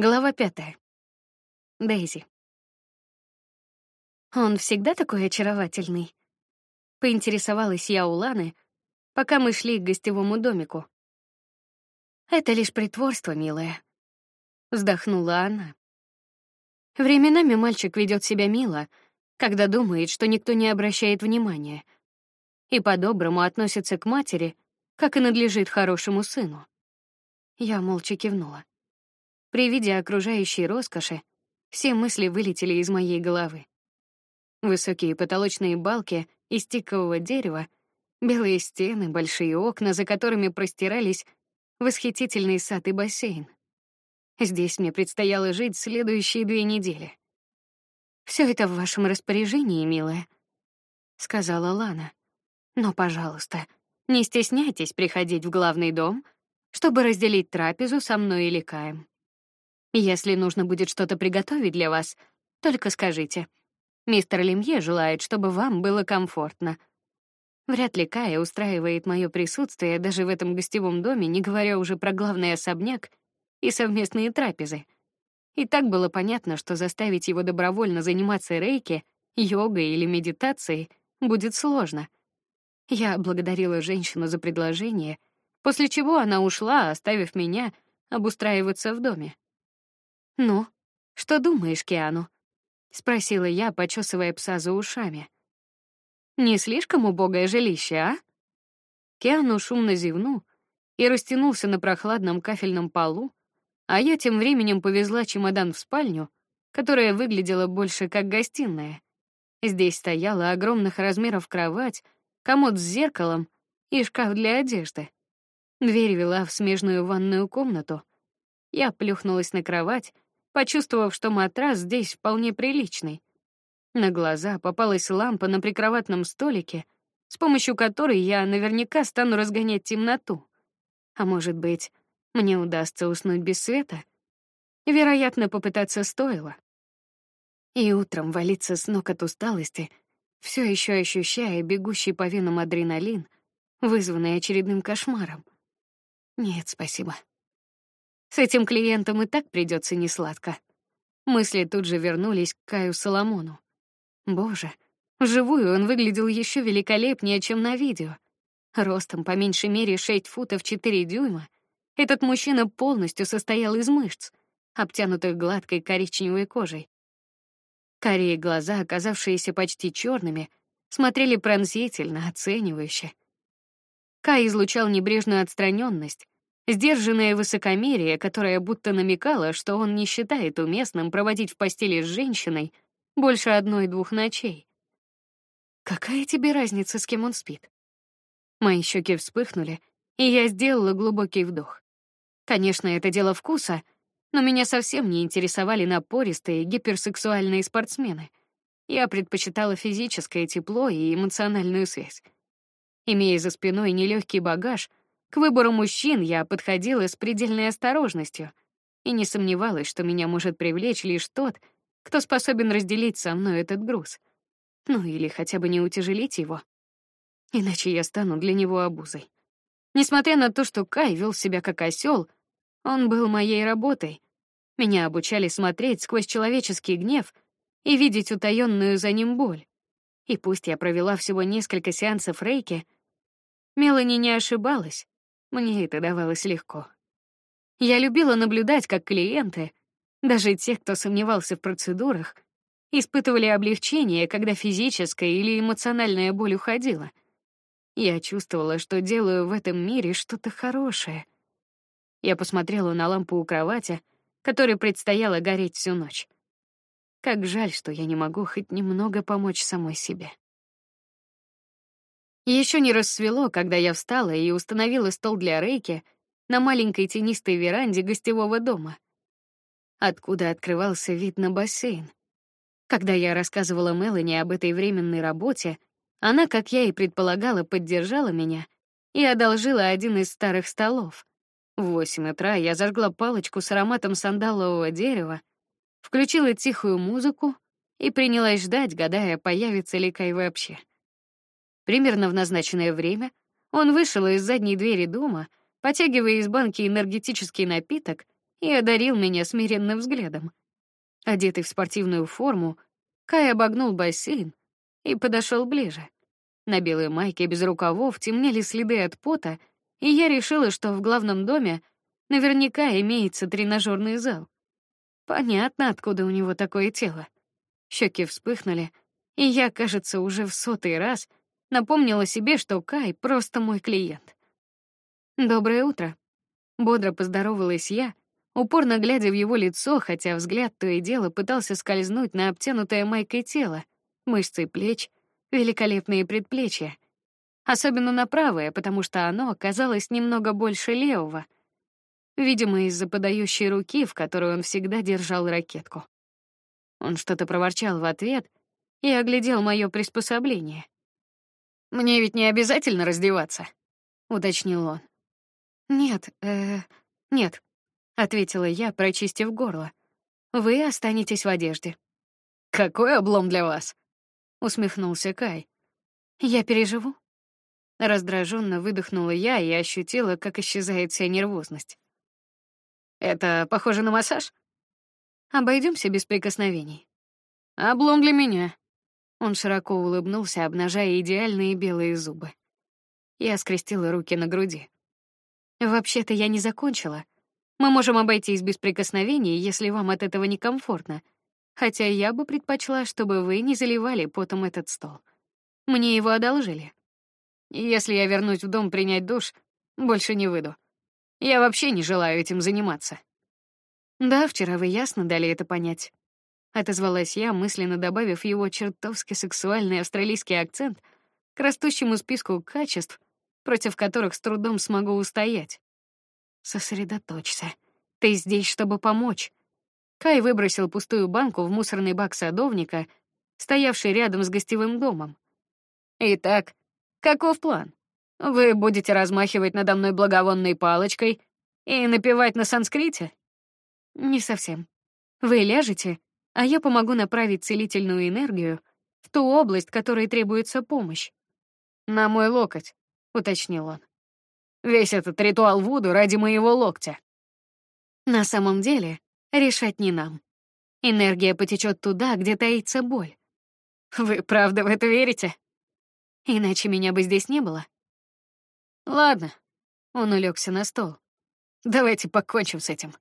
Глава пятая. Дейзи. Он всегда такой очаровательный. Поинтересовалась я у Ланы, пока мы шли к гостевому домику. Это лишь притворство, милая. Вздохнула она. Временами мальчик ведет себя мило, когда думает, что никто не обращает внимания, и по-доброму относится к матери, как и надлежит хорошему сыну. Я молча кивнула. При виде окружающей роскоши все мысли вылетели из моей головы. Высокие потолочные балки из тикового дерева, белые стены, большие окна, за которыми простирались восхитительный сад и бассейн. Здесь мне предстояло жить следующие две недели. Все это в вашем распоряжении, милая, сказала Лана. Но, пожалуйста, не стесняйтесь приходить в главный дом, чтобы разделить трапезу со мной или Каем. Если нужно будет что-то приготовить для вас, только скажите. Мистер Лемье желает, чтобы вам было комфортно. Вряд ли Кая устраивает мое присутствие даже в этом гостевом доме, не говоря уже про главный особняк и совместные трапезы. И так было понятно, что заставить его добровольно заниматься рейки, йогой или медитацией будет сложно. Я благодарила женщину за предложение, после чего она ушла, оставив меня обустраиваться в доме. Ну, что думаешь, Киану? спросила я, почесывая пса за ушами. Не слишком убогое жилище, а? Киану шумно зевнул и растянулся на прохладном кафельном полу, а я тем временем повезла чемодан в спальню, которая выглядела больше как гостиная. Здесь стояла огромных размеров кровать, комод с зеркалом и шкаф для одежды. Дверь вела в смежную ванную комнату. Я плюхнулась на кровать почувствовав, что матрас здесь вполне приличный. На глаза попалась лампа на прикроватном столике, с помощью которой я наверняка стану разгонять темноту. А может быть, мне удастся уснуть без света? Вероятно, попытаться стоило. И утром валиться с ног от усталости, все еще ощущая бегущий по венам адреналин, вызванный очередным кошмаром. Нет, спасибо. С этим клиентом и так придется несладко. Мысли тут же вернулись к Каю Соломону. Боже, вживую он выглядел еще великолепнее, чем на видео. Ростом по меньшей мере 6 футов 4 дюйма. Этот мужчина полностью состоял из мышц, обтянутых гладкой коричневой кожей. Карие глаза, оказавшиеся почти черными, смотрели пронзительно, оценивающе. Кай излучал небрежную отстраненность, Сдержанное высокомерие, которое будто намекало, что он не считает уместным проводить в постели с женщиной больше одной-двух ночей. Какая тебе разница, с кем он спит? Мои щеки вспыхнули, и я сделала глубокий вдох. Конечно, это дело вкуса, но меня совсем не интересовали напористые гиперсексуальные спортсмены. Я предпочитала физическое тепло и эмоциональную связь. Имея за спиной нелегкий багаж, к выбору мужчин я подходила с предельной осторожностью и не сомневалась, что меня может привлечь лишь тот, кто способен разделить со мной этот груз. Ну или хотя бы не утяжелить его. Иначе я стану для него обузой. Несмотря на то, что Кай вел себя как осел, он был моей работой. Меня обучали смотреть сквозь человеческий гнев и видеть утаённую за ним боль. И пусть я провела всего несколько сеансов рейки, Мелани не ошибалась. Мне это давалось легко. Я любила наблюдать, как клиенты, даже те, кто сомневался в процедурах, испытывали облегчение, когда физическая или эмоциональная боль уходила. Я чувствовала, что делаю в этом мире что-то хорошее. Я посмотрела на лампу у кровати, которой предстояло гореть всю ночь. Как жаль, что я не могу хоть немного помочь самой себе. Еще не рассвело, когда я встала и установила стол для рейки на маленькой тенистой веранде гостевого дома, откуда открывался вид на бассейн. Когда я рассказывала Мелани об этой временной работе, она, как я и предполагала, поддержала меня и одолжила один из старых столов. В восемь утра я зажгла палочку с ароматом сандалового дерева, включила тихую музыку и принялась ждать, гадая, появится ли Кай вообще. Примерно в назначенное время он вышел из задней двери дома, потягивая из банки энергетический напиток и одарил меня смиренным взглядом. Одетый в спортивную форму, Кай обогнул бассейн и подошел ближе. На белой майке без рукавов темнели следы от пота, и я решила, что в главном доме наверняка имеется тренажерный зал. Понятно, откуда у него такое тело. Щеки вспыхнули, и я, кажется, уже в сотый раз напомнила себе, что Кай просто мой клиент. Доброе утро. Бодро поздоровалась я, упорно глядя в его лицо, хотя взгляд то и дело пытался скользнуть на обтянутое майкой тело, мышцы плеч, великолепные предплечья, особенно на правое, потому что оно оказалось немного больше левого, видимо, из-за подающей руки, в которой он всегда держал ракетку. Он что-то проворчал в ответ и оглядел мое приспособление. Мне ведь не обязательно раздеваться, уточнил он. Нет, э, нет, ответила я, прочистив горло. Вы останетесь в одежде. Какой облом для вас? усмехнулся Кай. Я переживу. Раздраженно выдохнула я и ощутила, как исчезает вся нервозность. Это похоже на массаж? Обойдемся без прикосновений. Облом для меня. Он широко улыбнулся, обнажая идеальные белые зубы. Я скрестила руки на груди. Вообще-то я не закончила. Мы можем обойтись без прикосновений, если вам от этого некомфортно. Хотя я бы предпочла, чтобы вы не заливали потом этот стол. Мне его одолжили. Если я вернусь в дом принять душ, больше не выйду. Я вообще не желаю этим заниматься. Да, вчера вы ясно дали это понять. Отозвалась я, мысленно добавив его чертовски сексуальный австралийский акцент к растущему списку качеств, против которых с трудом смогу устоять. Сосредоточься. Ты здесь, чтобы помочь. Кай выбросил пустую банку в мусорный бак садовника, стоявший рядом с гостевым домом. Итак, каков план? Вы будете размахивать надо мной благовонной палочкой и напевать на санскрите? Не совсем. Вы ляжете, а я помогу направить целительную энергию в ту область, которой требуется помощь. На мой локоть, уточнил он. Весь этот ритуал Вуду ради моего локтя. На самом деле, решать не нам. Энергия потечет туда, где таится боль. Вы правда в это верите? Иначе меня бы здесь не было. Ладно. Он улегся на стол. Давайте покончим с этим.